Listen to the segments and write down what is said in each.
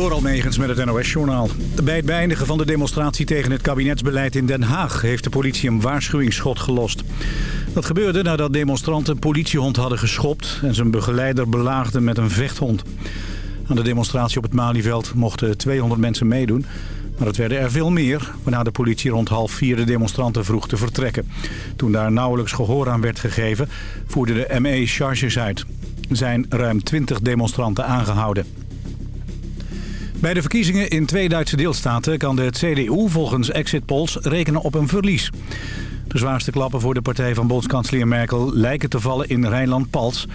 Door Almegens met het NOS-journaal. Bij het beëindigen van de demonstratie tegen het kabinetsbeleid in Den Haag... heeft de politie een waarschuwingsschot gelost. Dat gebeurde nadat demonstranten een politiehond hadden geschopt... en zijn begeleider belaagden met een vechthond. Aan de demonstratie op het Malieveld mochten 200 mensen meedoen... maar het werden er veel meer, waarna de politie rond half vier de demonstranten vroeg te vertrekken. Toen daar nauwelijks gehoor aan werd gegeven, voerde de ME charges uit. Er zijn ruim 20 demonstranten aangehouden. Bij de verkiezingen in twee Duitse deelstaten kan de CDU volgens exit polls rekenen op een verlies. De zwaarste klappen voor de partij van bondskanselier Merkel lijken te vallen in Rijnland-Pals...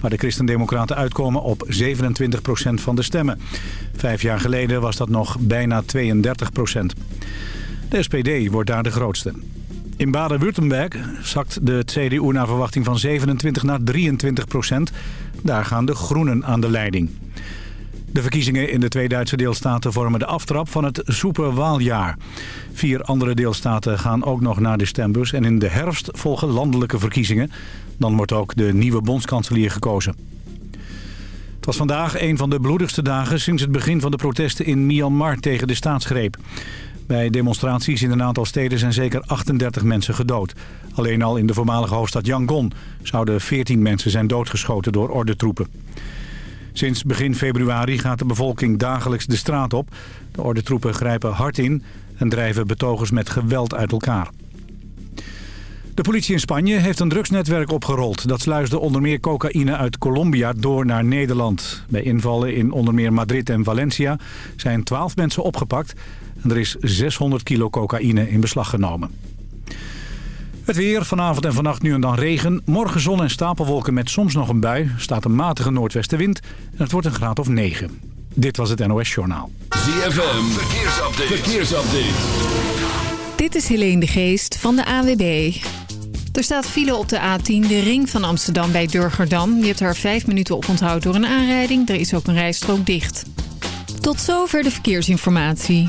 waar de christendemocraten uitkomen op 27% van de stemmen. Vijf jaar geleden was dat nog bijna 32% De SPD wordt daar de grootste. In Baden-Württemberg zakt de CDU naar verwachting van 27 naar 23% Daar gaan de groenen aan de leiding. De verkiezingen in de twee Duitse deelstaten vormen de aftrap van het Superwaaljaar. Vier andere deelstaten gaan ook nog naar de stembus en in de herfst volgen landelijke verkiezingen. Dan wordt ook de nieuwe bondskanselier gekozen. Het was vandaag een van de bloedigste dagen sinds het begin van de protesten in Myanmar tegen de staatsgreep. Bij demonstraties in een aantal steden zijn zeker 38 mensen gedood. Alleen al in de voormalige hoofdstad Yangon zouden 14 mensen zijn doodgeschoten door ordentroepen. Sinds begin februari gaat de bevolking dagelijks de straat op. De ordentroepen grijpen hard in en drijven betogers met geweld uit elkaar. De politie in Spanje heeft een drugsnetwerk opgerold. Dat sluisde onder meer cocaïne uit Colombia door naar Nederland. Bij invallen in onder meer Madrid en Valencia zijn 12 mensen opgepakt... en er is 600 kilo cocaïne in beslag genomen. Het weer, vanavond en vannacht nu en dan regen. Morgen zon en stapelwolken met soms nog een bui. Staat een matige noordwestenwind en het wordt een graad of 9. Dit was het NOS Journaal. ZFM, verkeersupdate. verkeersupdate. Dit is Helene de Geest van de AWB. Er staat file op de A10, de ring van Amsterdam bij Durgerdam. Je hebt daar vijf minuten op onthoud door een aanrijding. Er is ook een rijstrook dicht. Tot zover de verkeersinformatie.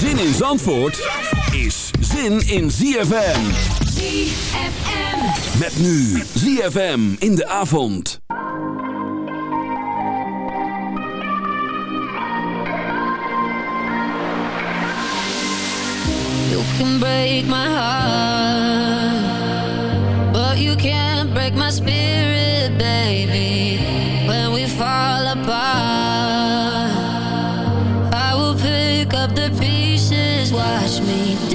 Zin in Zandvoort is zin in ZFM. ZFM. Met nu ZFM in de avond. You can break my heart But you can't break my spirit, baby When we fall apart me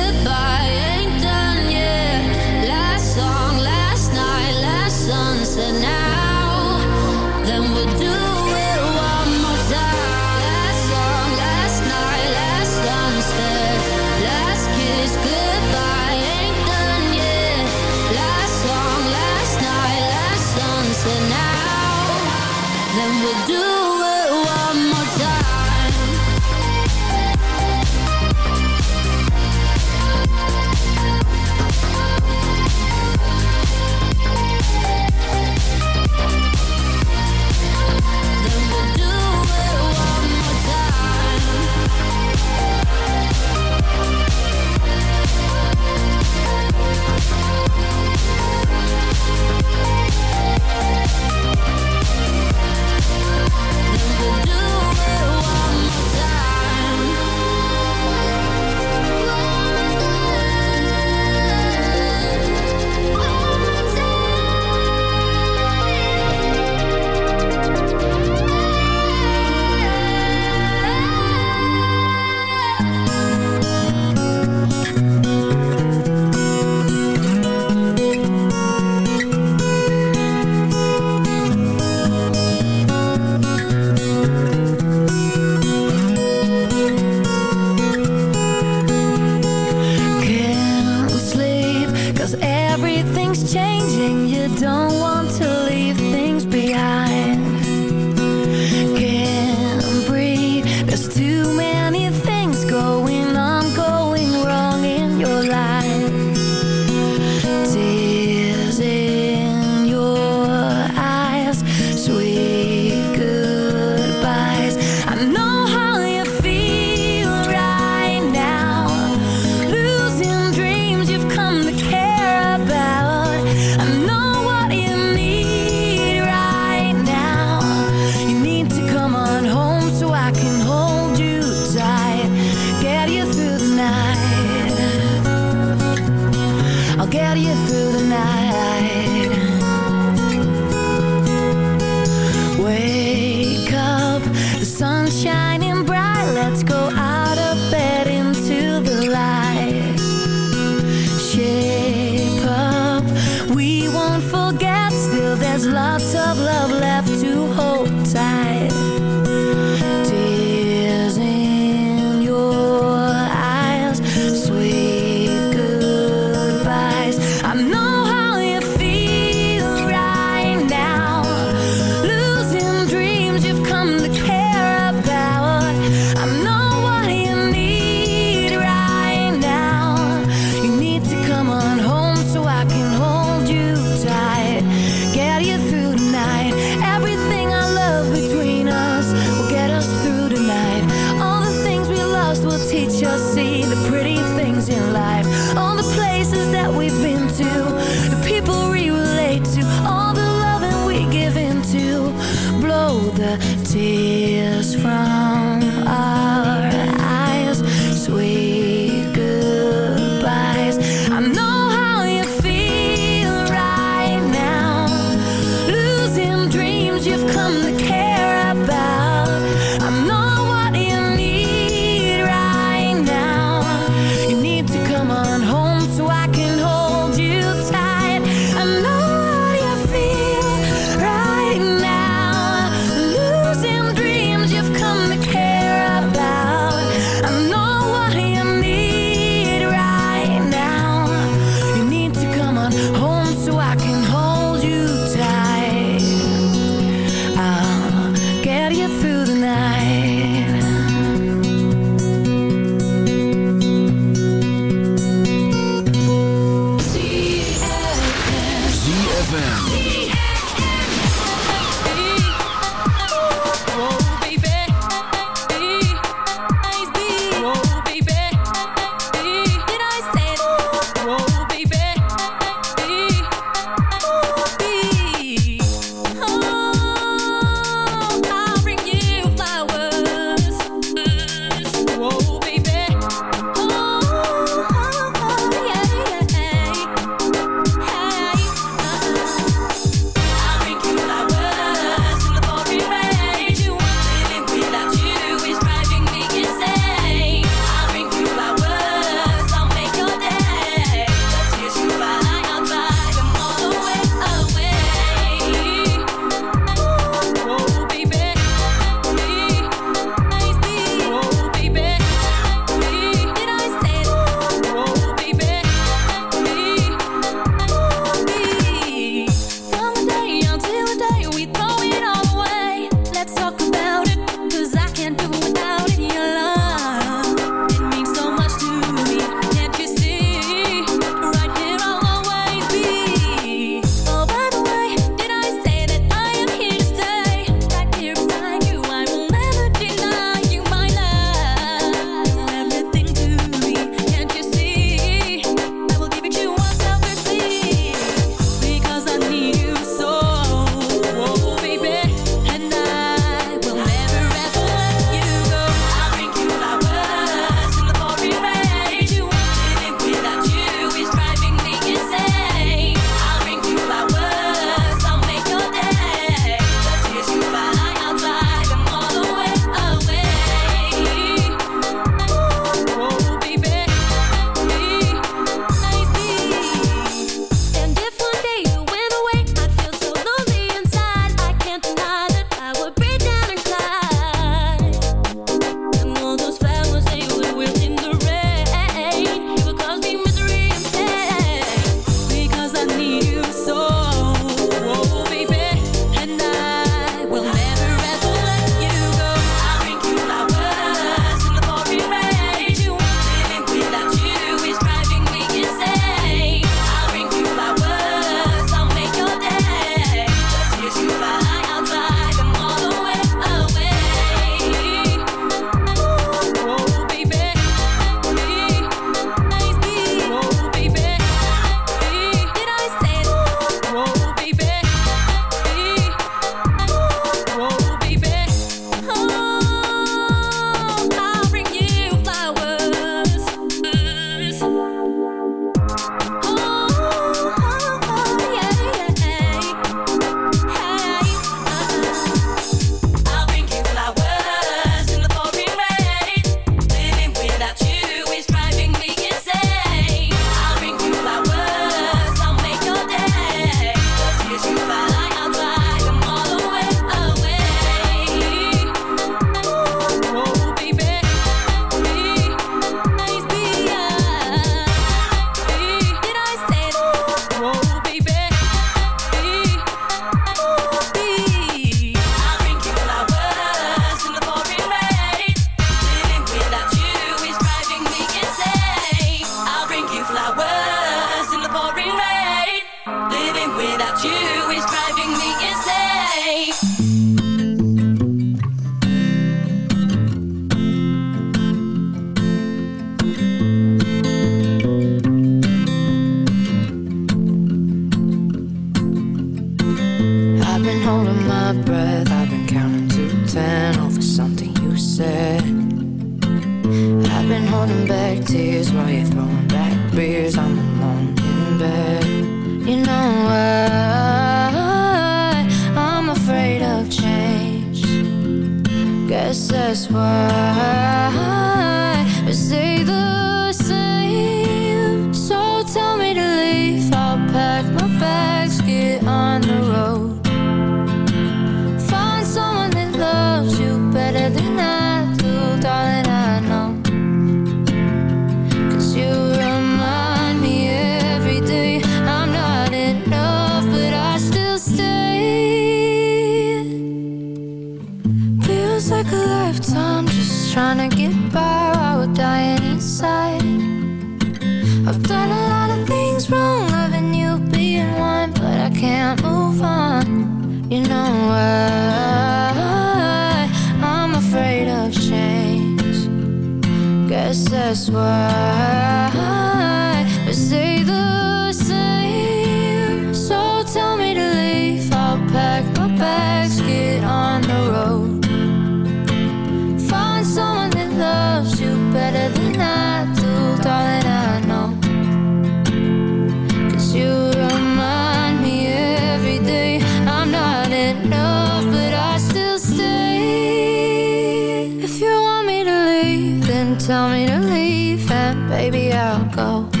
and baby, I'll go.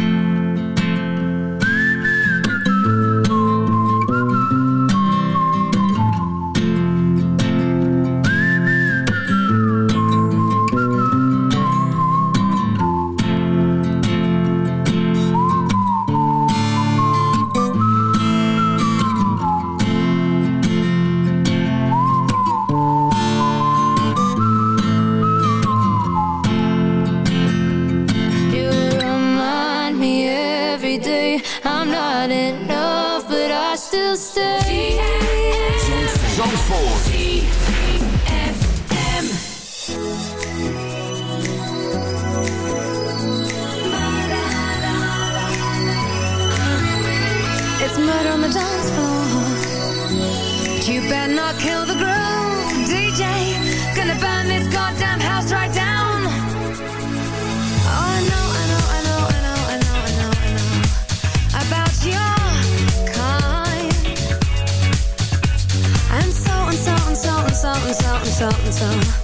It's murder on the dance floor. You better not kill something, something, something, something.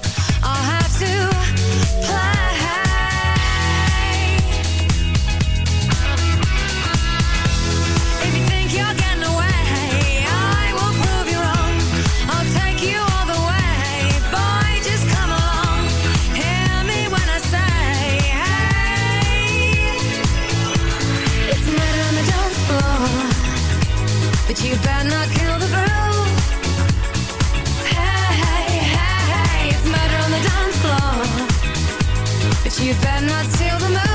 You better not steal the moon.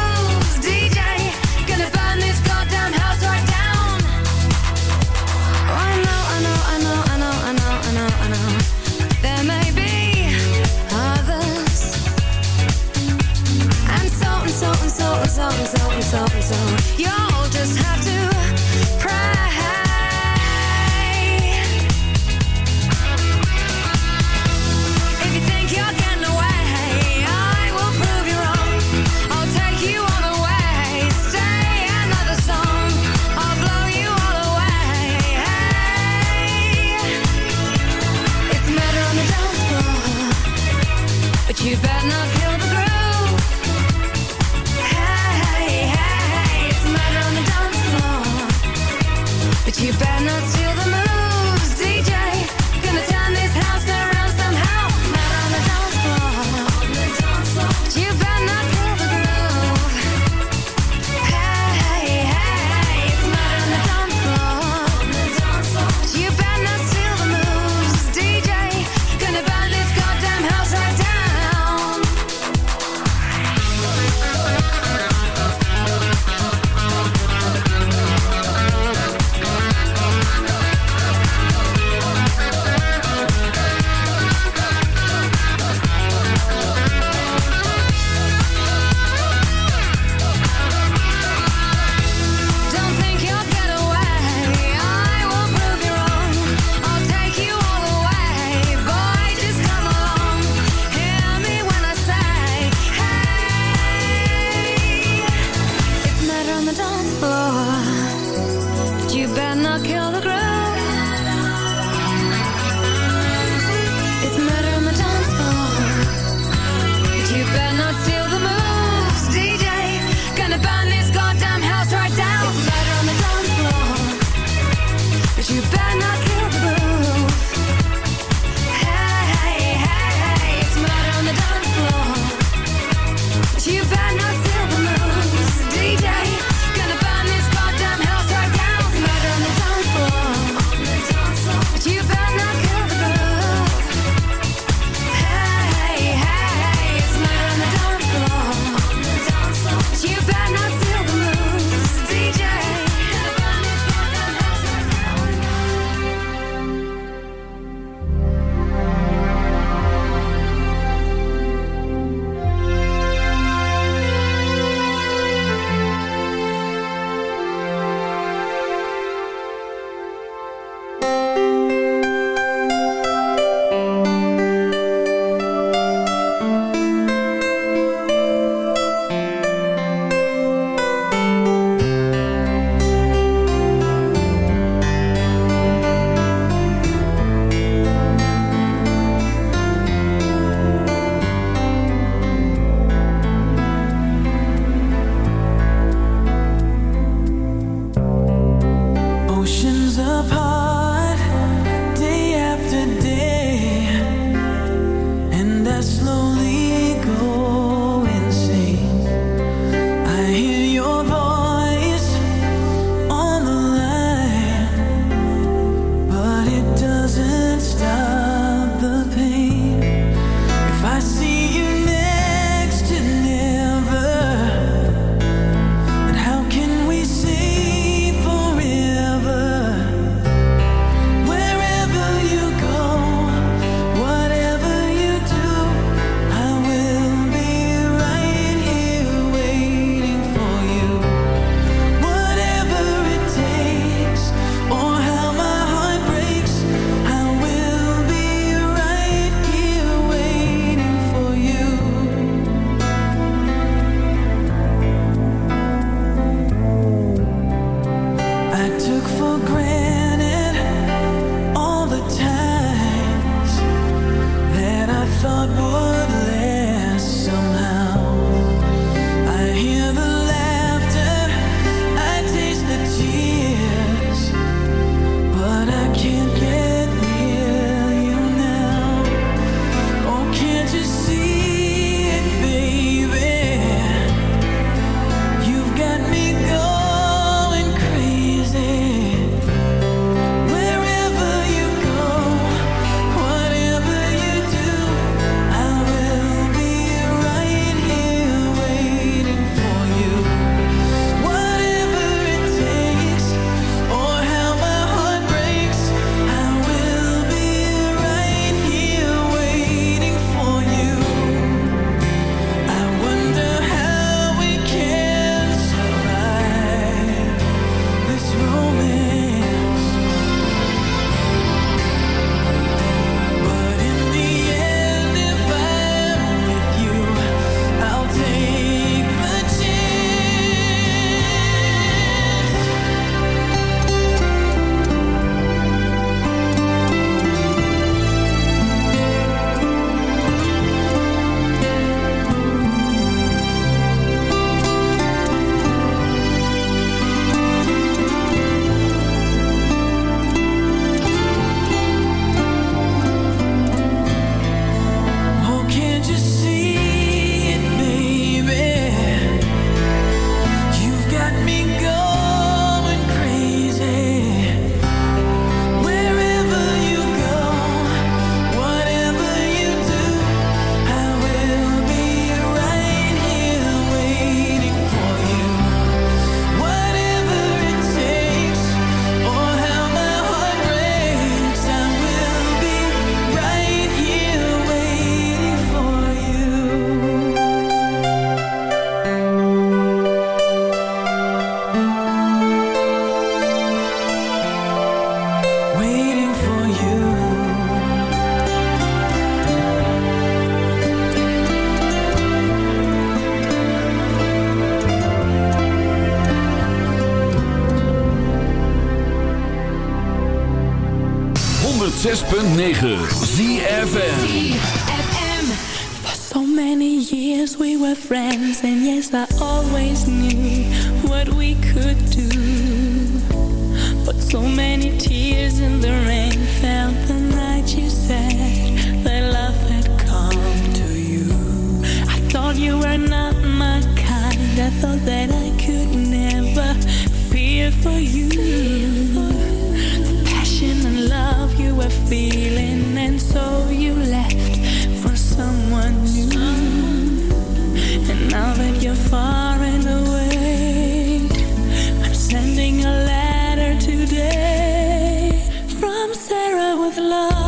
Love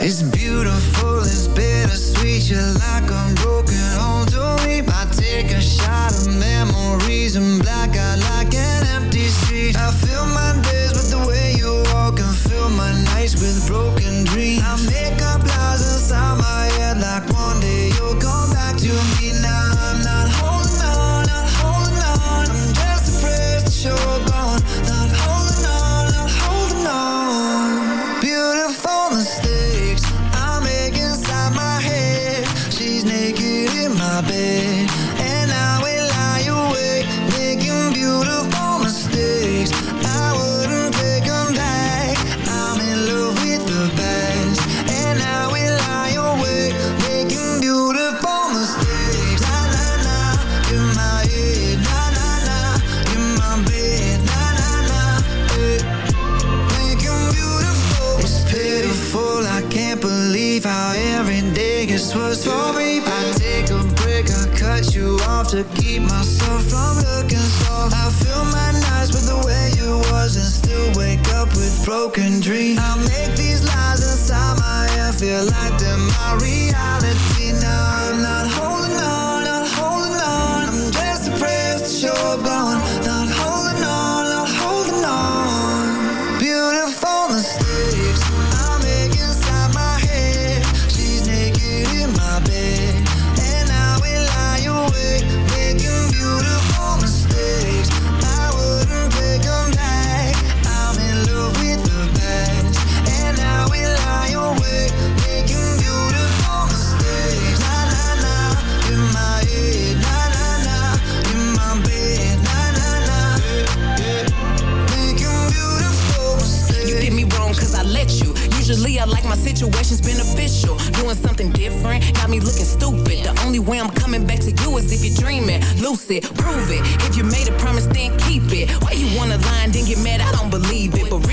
It's beautiful, it's bittersweet. You're like a broken to me. I take a shot of memories and black out like an empty. I fill my days with the way you walk and fill my nights with broken dreams. I make up lies inside my head like one day my situations beneficial. Doing something different, got me looking stupid. The only way I'm coming back to you is if you're dreaming. Lucid, prove it. If you made a promise, then keep it. Why you wanna lie and then get mad? I don't believe it. But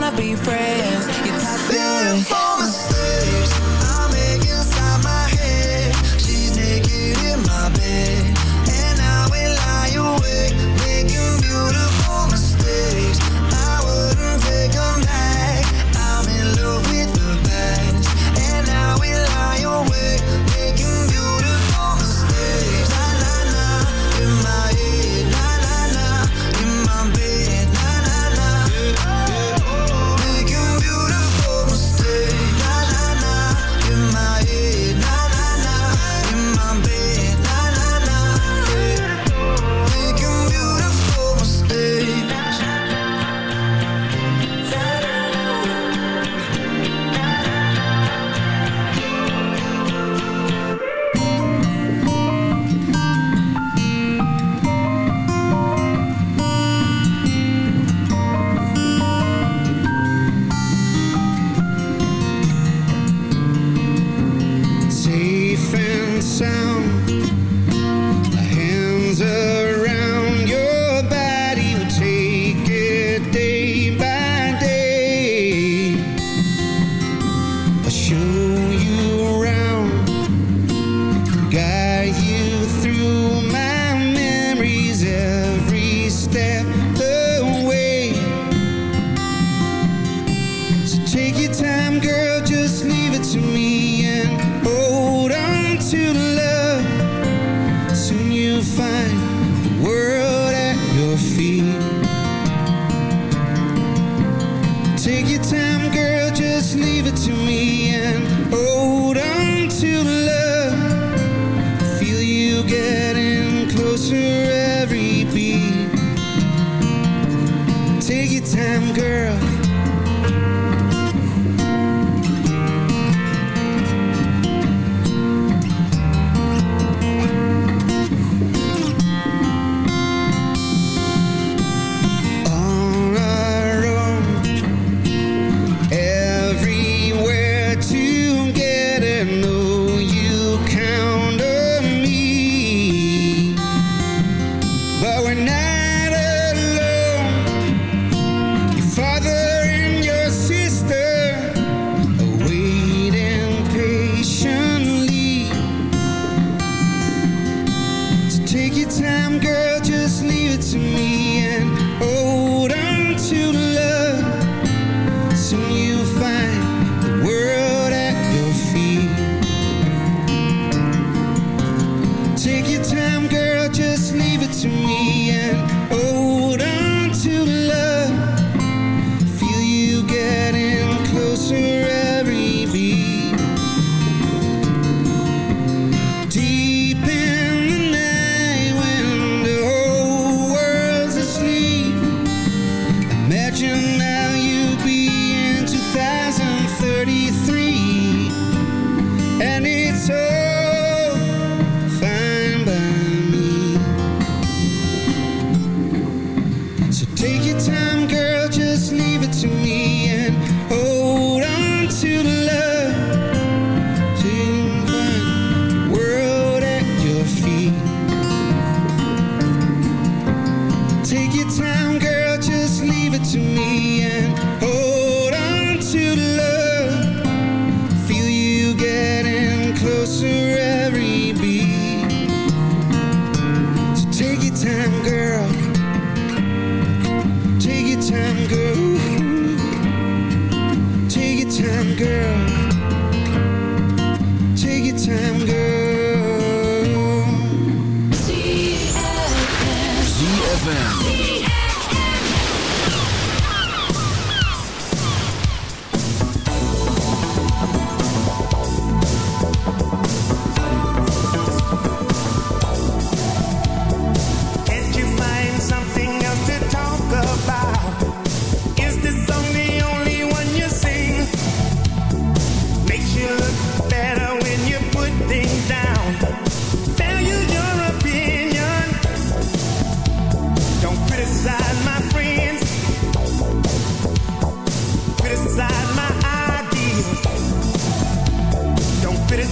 Wanna be friends. You're toxic. Beautiful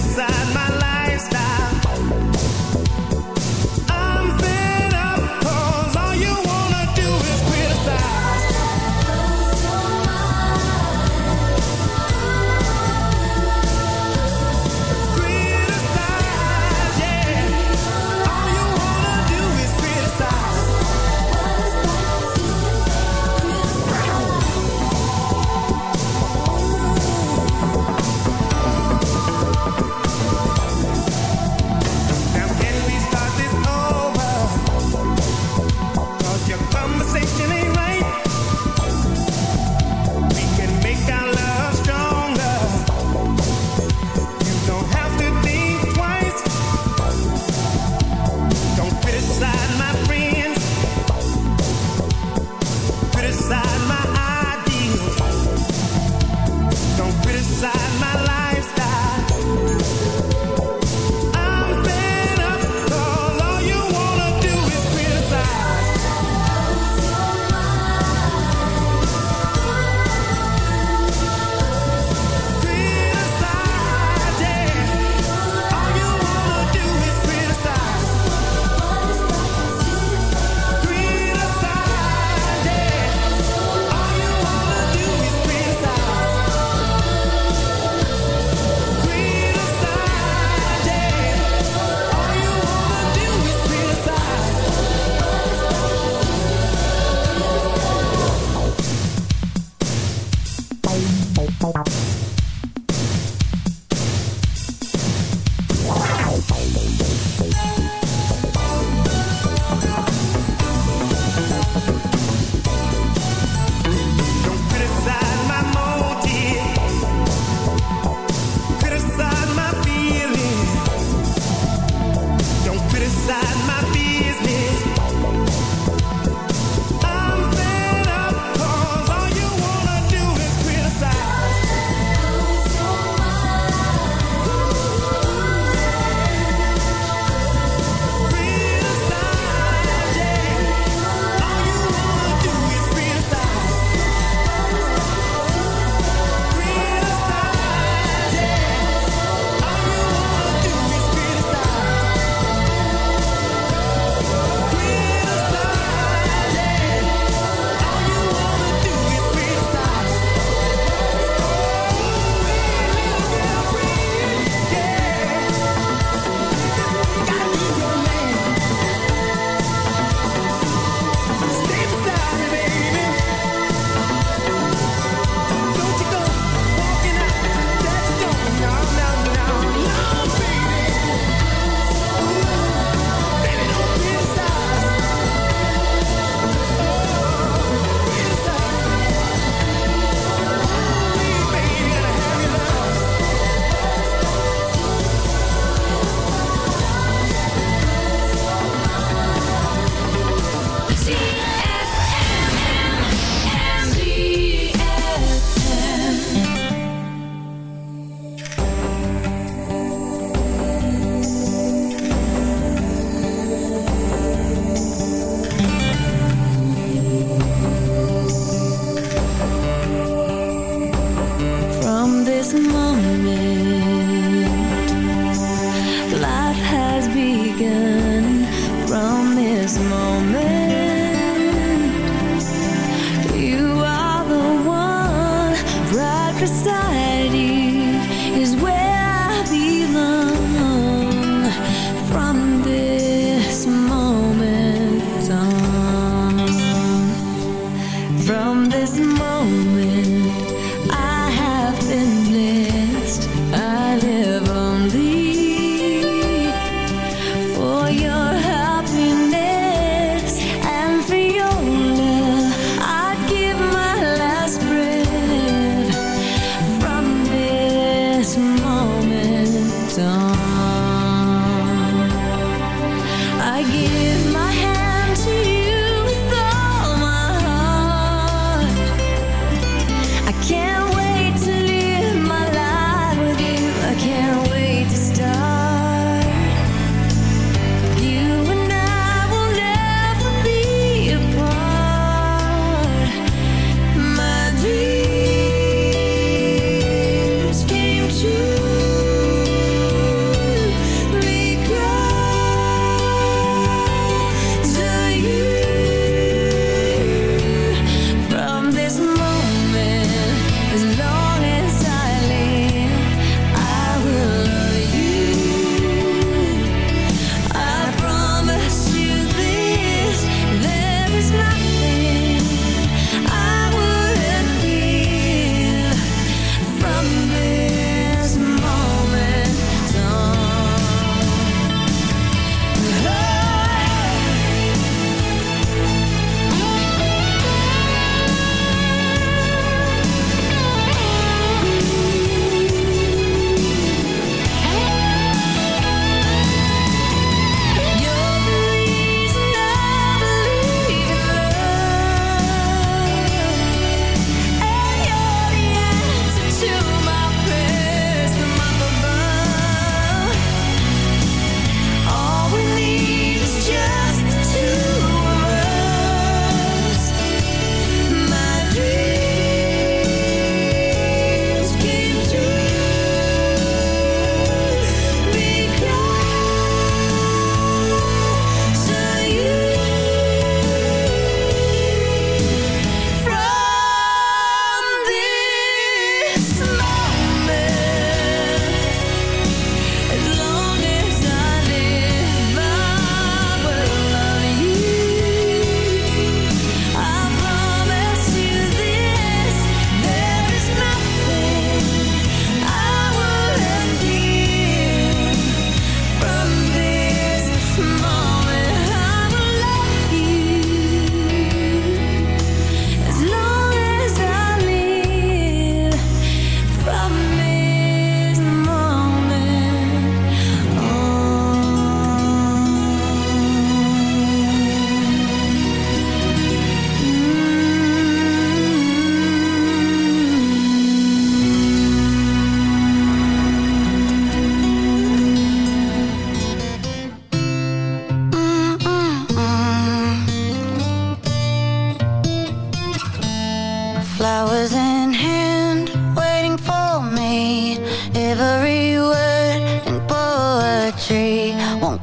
inside my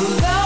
Love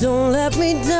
Don't let me down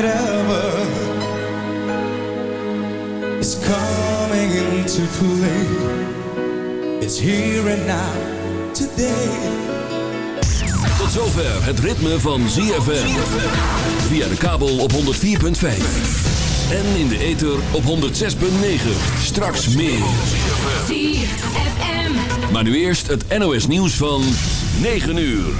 I have made ever is coming into play. It's here and now, today. Tot zover het ritme van ZFM. Via de kabel op 104.5. En in de ether op 106.9. Straks meer. ZFM. Maar nu eerst het NOS nieuws van 9 uur.